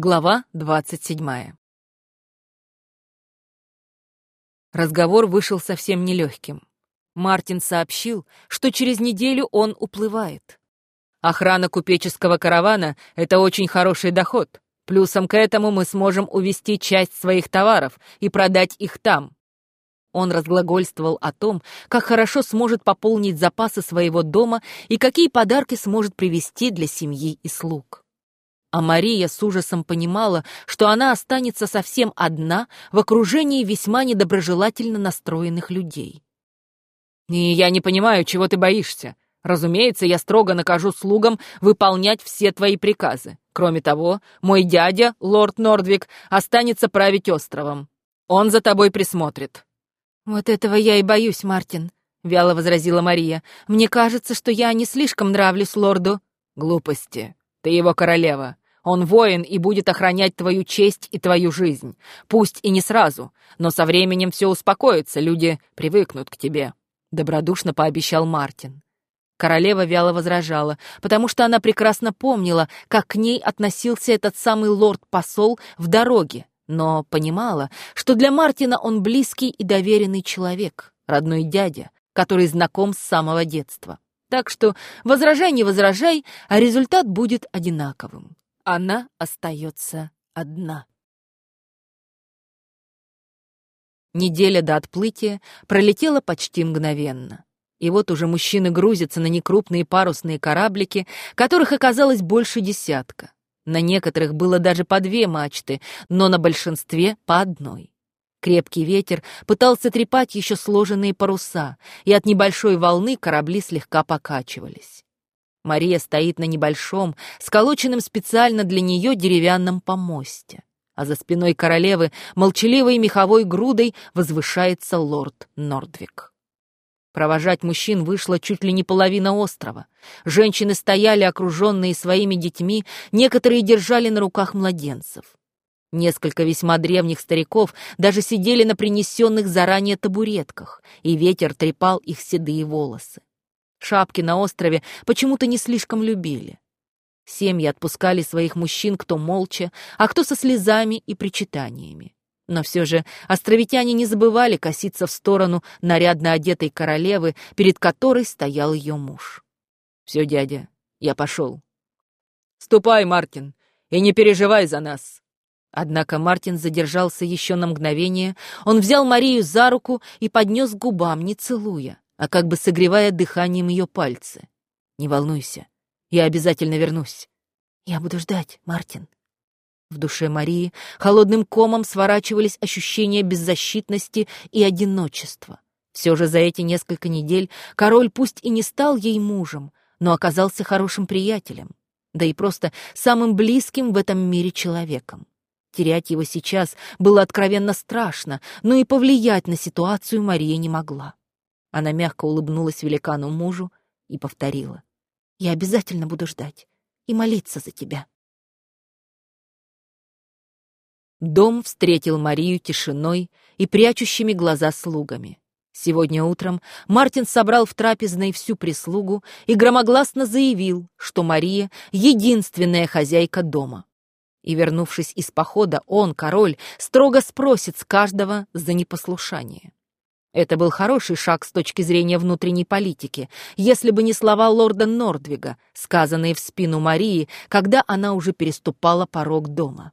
Глава двадцать седьмая. Разговор вышел совсем нелегким. Мартин сообщил, что через неделю он уплывает. Охрана купеческого каравана — это очень хороший доход. Плюсом к этому мы сможем увезти часть своих товаров и продать их там. Он разглагольствовал о том, как хорошо сможет пополнить запасы своего дома и какие подарки сможет привезти для семьи и слуг. А Мария с ужасом понимала, что она останется совсем одна в окружении весьма недоброжелательно настроенных людей. «И я не понимаю, чего ты боишься. Разумеется, я строго накажу слугам выполнять все твои приказы. Кроме того, мой дядя, лорд Нордвик, останется править островом. Он за тобой присмотрит». «Вот этого я и боюсь, Мартин», — вяло возразила Мария. «Мне кажется, что я не слишком нравлюсь лорду». «Глупости. Ты его королева. Он воин и будет охранять твою честь и твою жизнь. Пусть и не сразу, но со временем все успокоится, люди привыкнут к тебе», — добродушно пообещал Мартин. Королева вяло возражала, потому что она прекрасно помнила, как к ней относился этот самый лорд-посол в дороге, но понимала, что для Мартина он близкий и доверенный человек, родной дядя, который знаком с самого детства. Так что возражай, не возражай, а результат будет одинаковым. Она остается одна. Неделя до отплытия пролетела почти мгновенно. И вот уже мужчины грузятся на некрупные парусные кораблики, которых оказалось больше десятка. На некоторых было даже по две мачты, но на большинстве по одной. Крепкий ветер пытался трепать еще сложенные паруса, и от небольшой волны корабли слегка покачивались. Мария стоит на небольшом, сколоченном специально для нее деревянном помосте, а за спиной королевы молчаливой меховой грудой возвышается лорд Нордвик. Провожать мужчин вышла чуть ли не половина острова. Женщины стояли, окруженные своими детьми, некоторые держали на руках младенцев. Несколько весьма древних стариков даже сидели на принесенных заранее табуретках, и ветер трепал их седые волосы. Шапки на острове почему-то не слишком любили. Семьи отпускали своих мужчин кто молча, а кто со слезами и причитаниями. Но все же островитяне не забывали коситься в сторону нарядно одетой королевы, перед которой стоял ее муж. «Все, дядя, я пошел». «Ступай, Мартин, и не переживай за нас». Однако Мартин задержался еще на мгновение, он взял Марию за руку и поднес к губам, не целуя, а как бы согревая дыханием ее пальцы. «Не волнуйся, я обязательно вернусь». «Я буду ждать, Мартин», в душе Марии холодным комом сворачивались ощущения беззащитности и одиночества. Все же за эти несколько недель король пусть и не стал ей мужем, но оказался хорошим приятелем, да и просто самым близким в этом мире человеком. Терять его сейчас было откровенно страшно, но и повлиять на ситуацию Мария не могла. Она мягко улыбнулась великану мужу и повторила. «Я обязательно буду ждать и молиться за тебя». Дом встретил Марию тишиной и прячущими глаза слугами. Сегодня утром Мартин собрал в трапезной всю прислугу и громогласно заявил, что Мария — единственная хозяйка дома. И, вернувшись из похода, он, король, строго спросит с каждого за непослушание. Это был хороший шаг с точки зрения внутренней политики, если бы не слова лорда Нордвига, сказанные в спину Марии, когда она уже переступала порог дома.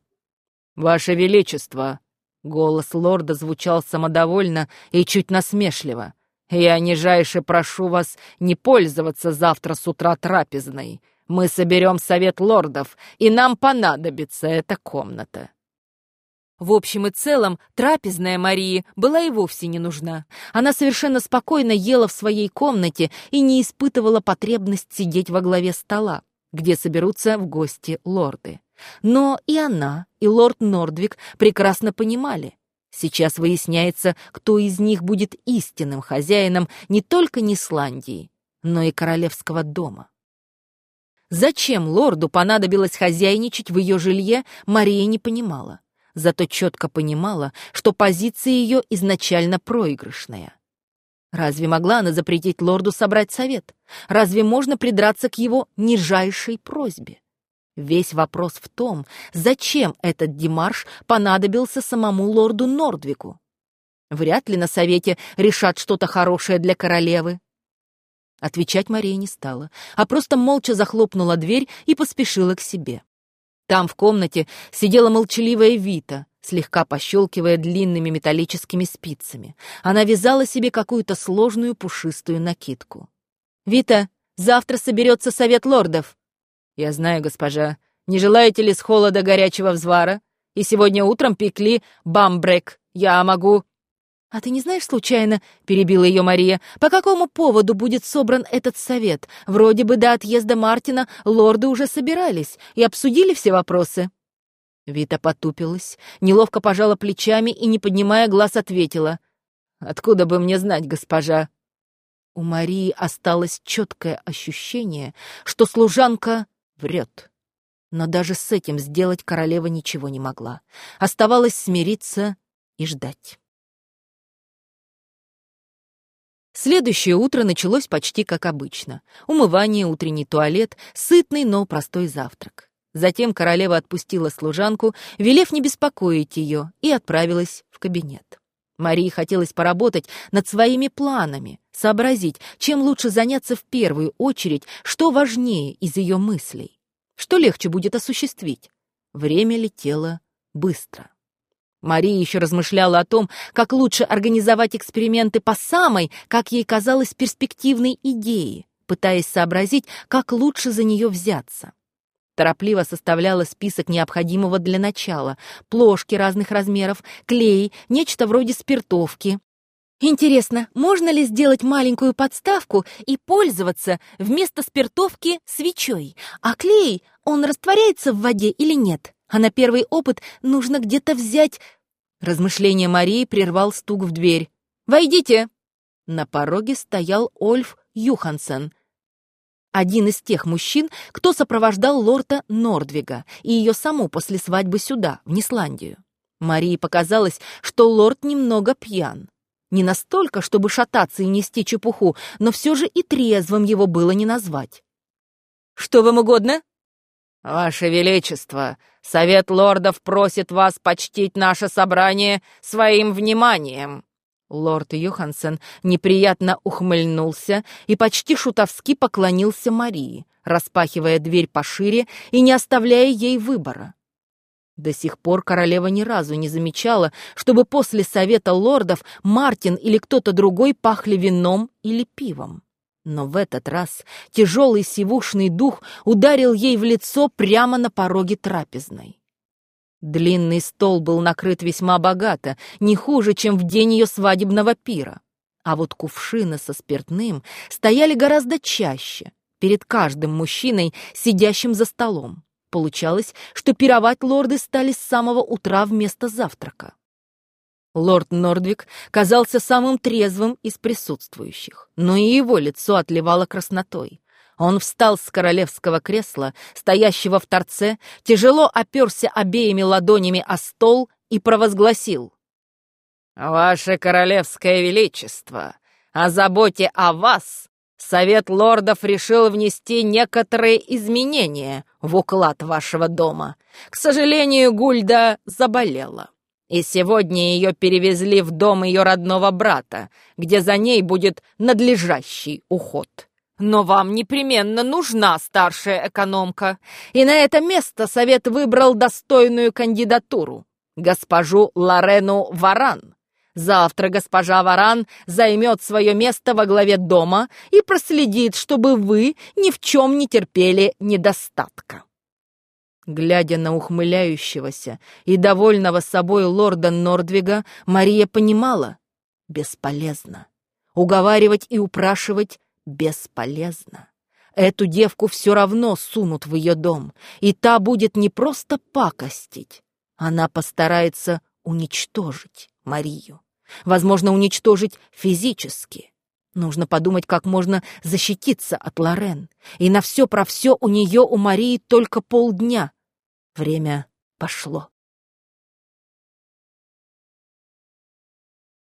«Ваше Величество!» Голос лорда звучал самодовольно и чуть насмешливо. «Я нижайше прошу вас не пользоваться завтра с утра трапезной. Мы соберем совет лордов, и нам понадобится эта комната». В общем и целом, трапезная Марии была и вовсе не нужна. Она совершенно спокойно ела в своей комнате и не испытывала потребность сидеть во главе стола, где соберутся в гости лорды. Но и она, и лорд Нордвик прекрасно понимали. Сейчас выясняется, кто из них будет истинным хозяином не только Нисландии, но и королевского дома. Зачем лорду понадобилось хозяйничать в ее жилье, Мария не понимала. Зато четко понимала, что позиция ее изначально проигрышная. Разве могла она запретить лорду собрать совет? Разве можно придраться к его нижайшей просьбе? Весь вопрос в том, зачем этот демарш понадобился самому лорду Нордвику. Вряд ли на совете решат что-то хорошее для королевы. Отвечать Мария не стала, а просто молча захлопнула дверь и поспешила к себе. Там в комнате сидела молчаливая Вита, слегка пощелкивая длинными металлическими спицами. Она вязала себе какую-то сложную пушистую накидку. «Вита, завтра соберется совет лордов». «Я знаю, госпожа. Не желаете ли с холода горячего взвара? И сегодня утром пекли бамбрек. Я могу...» «А ты не знаешь, случайно, — перебила ее Мария, — по какому поводу будет собран этот совет? Вроде бы до отъезда Мартина лорды уже собирались и обсудили все вопросы». Вита потупилась, неловко пожала плечами и, не поднимая глаз, ответила. «Откуда бы мне знать, госпожа?» У Марии осталось четкое ощущение, что служанка врет. Но даже с этим сделать королева ничего не могла. Оставалось смириться и ждать. Следующее утро началось почти как обычно. Умывание, утренний туалет, сытный, но простой завтрак. Затем королева отпустила служанку, велев не беспокоить ее, и отправилась в кабинет. Марии хотелось поработать над своими планами, сообразить, чем лучше заняться в первую очередь, что важнее из ее мыслей, что легче будет осуществить. Время летело быстро. Мария еще размышляла о том, как лучше организовать эксперименты по самой, как ей казалось, перспективной идее, пытаясь сообразить, как лучше за нее взяться. Торопливо составляла список необходимого для начала. Плошки разных размеров, клей, нечто вроде спиртовки. Интересно, можно ли сделать маленькую подставку и пользоваться вместо спиртовки свечой? А клей, он растворяется в воде или нет? А на первый опыт нужно где-то взять Размышление Марии прервал стук в дверь. «Войдите!» На пороге стоял Ольф Юхансен, один из тех мужчин, кто сопровождал лорда Нордвига и ее саму после свадьбы сюда, в Нисландию. Марии показалось, что лорд немного пьян. Не настолько, чтобы шататься и нести чепуху, но все же и трезвым его было не назвать. «Что вам угодно?» «Ваше Величество, Совет лордов просит вас почтить наше собрание своим вниманием». Лорд Йоханссон неприятно ухмыльнулся и почти шутовски поклонился Марии, распахивая дверь пошире и не оставляя ей выбора. До сих пор королева ни разу не замечала, чтобы после совета лордов Мартин или кто-то другой пахли вином или пивом. Но в этот раз тяжелый сивушный дух ударил ей в лицо прямо на пороге трапезной. Длинный стол был накрыт весьма богато, не хуже, чем в день ее свадебного пира. А вот кувшины со спиртным стояли гораздо чаще, перед каждым мужчиной, сидящим за столом. Получалось, что пировать лорды стали с самого утра вместо завтрака. Лорд Нордвик казался самым трезвым из присутствующих, но и его лицо отливало краснотой. Он встал с королевского кресла, стоящего в торце, тяжело оперся обеими ладонями о стол и провозгласил. «Ваше королевское величество, о заботе о вас Совет лордов решил внести некоторые изменения в уклад вашего дома. К сожалению, Гульда заболела. И сегодня ее перевезли в дом ее родного брата, где за ней будет надлежащий уход. Но вам непременно нужна старшая экономка, и на это место совет выбрал достойную кандидатуру — госпожу Лорену Варан. Завтра госпожа Варан займет свое место во главе дома и проследит, чтобы вы ни в чем не терпели недостатка. Глядя на ухмыляющегося и довольного собой лорда Нордвига, Мария понимала — бесполезно. Уговаривать и упрашивать — бесполезно. Эту девку все равно сунут в ее дом, и та будет не просто пакостить, она постарается уничтожить Марию. Возможно, уничтожить физически. Нужно подумать, как можно защититься от Лорен. И на все про все у нее, у Марии, только полдня. Время пошло.